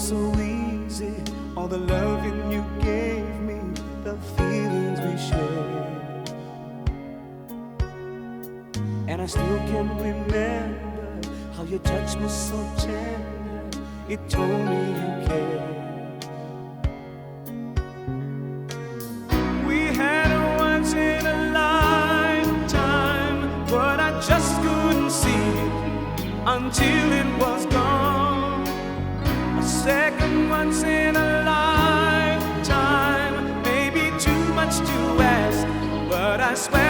so easy. All the loving you gave me, the feelings we shared. And I still can remember how your touch was so tender. It told me you cared. We had once in a lifetime, but I just couldn't see until it was gone. Second once in a lifetime, maybe too much to ask, but I swear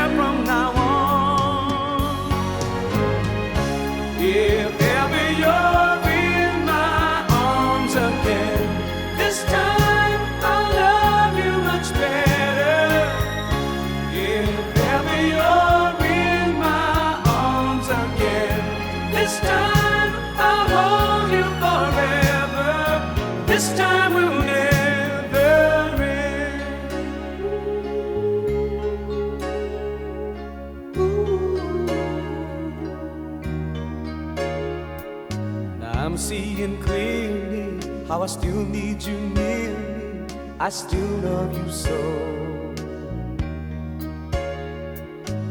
I'm seeing clearly how I still need you near me. I still love you so.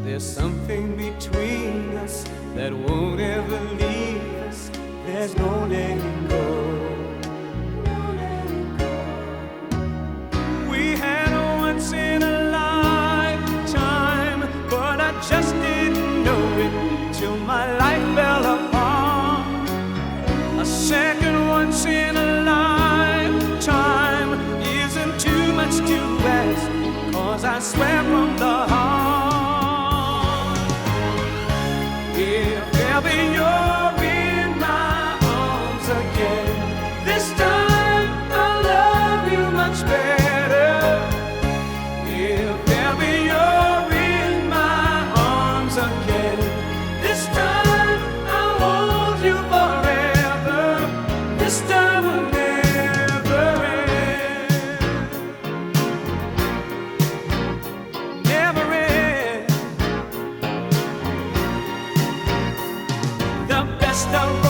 There's something between us that won't ever leave us. There's no letting go. Ask, cause I swear from the heart. If ever you're in my arms again, this time I'll love you much better. Best of